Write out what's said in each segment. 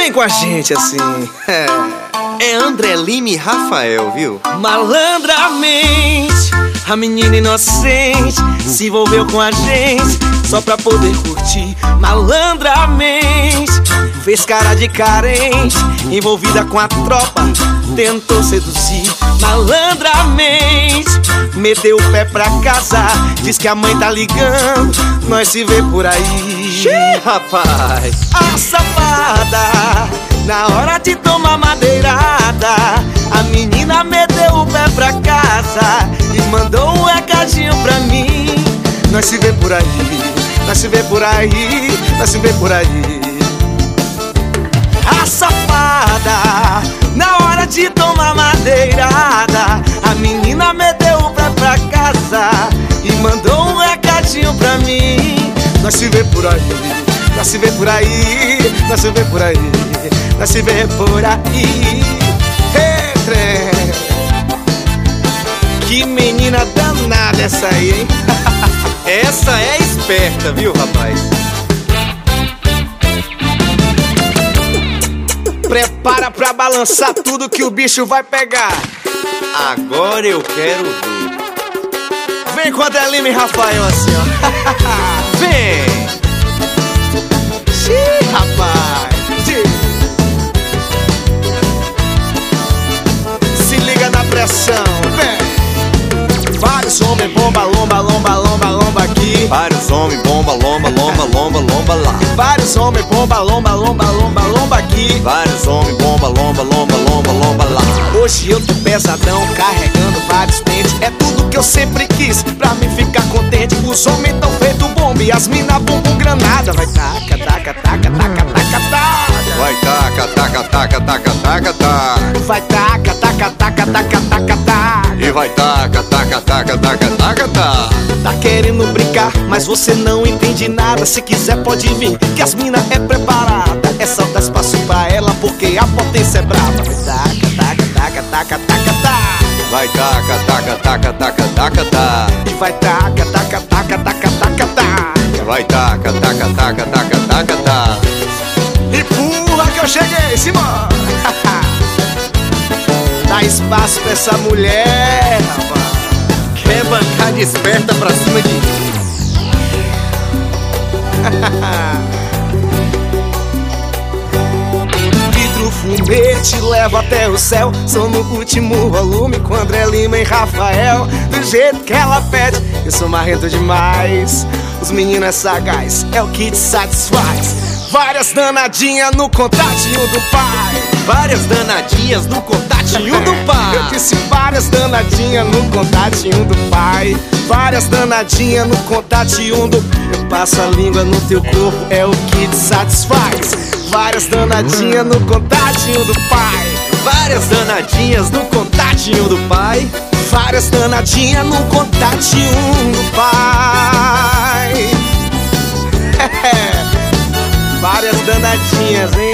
Vem com a gente assim. É, é André Lima e Rafael, viu? Malandramente, a menina inocente se envolveu com a gente só pra poder curtir. Malandramente, fez cara de carente, envolvida com a tropa, tentou seduzir. Malandramente, meteu o pé pra casar, diz que a mãe tá ligando, nós se vê por aí. Xiii, rapaz! A safada, na hora de tomar madeirada, a menina meteu o pé pra casa e mandou um recadinho pra mim. Nós se vê por aí, nós se vê por aí, nós se vê por aí. Pra mim. Nós se vê por aí, nós se vê por aí, nós se vê por aí, nós se vê por aí. Que menina danada essa aí, hein? essa é esperta, viu, rapaz? Prepara pra balançar tudo que o bicho vai pegar. Agora eu quero ver. Vem com a Delima e Rafael assim, ó. Vem! Xiii, rapaz! Se liga na pressão, vem! Vários homens bomba, lomba, lomba, lomba, lomba aqui. Vários homens bomba, lomba, lomba, lomba, lomba lá. Vários homens bomba, lomba, lomba, lomba, lomba aqui. Vários homens bomba, lomba, lomba, lomba, lomba lá. Hoje eu tô pesadão, carregando vários pentes. É eu sempre quis, pra me ficar contente. Os homens tão feito bomba e as mina bumbum granada. Vai taca, taca, taca, taca, taca, taca. Vai taca, taca, taca, taca, taca, taca. Vai taca, taca, taca, taca, taca, taca. E vai taca, taca, taca, taca, taca, taca. Tá querendo brincar, mas você não entende nada. Se quiser pode vir, que as mina é preparada. É só dar espaço pra ela, porque a potência é brava. Vai taca, taca, taca, taca, taca, taca. Vai taca, taca, taca, taca, taca, taca. E vai taca, taca, taca, taca, taca, taca. Vai taca, taca, taca, taca, taca, taca. Empurra que eu cheguei, Simão. Dá espaço pra essa mulher, rapaz. Quer bancar desperta pra cima de mim. Fumete leva até o céu. Sou no último volume com André Lima e Rafael. Do jeito que ela pede, eu sou marrento demais. Os meninos é sagaz, é o que te satisfaz. Várias danadinhas no contatinho do pai. Várias danadinhas no contatinho do pai. Eu disse várias danadinhas no contatinho do pai. Várias danadinhas no contatinho do. Eu passo a língua no teu corpo, é o que te satisfaz. Várias danadinhas no contatinho do pai. Várias danadinhas no contatinho do pai. Várias danadinhas no contatinho do pai. Várias danadinhas, hein?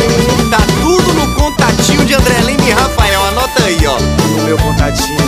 Tá tudo no contatinho de André Lima e Rafael. Anota aí, ó. No meu contatinho.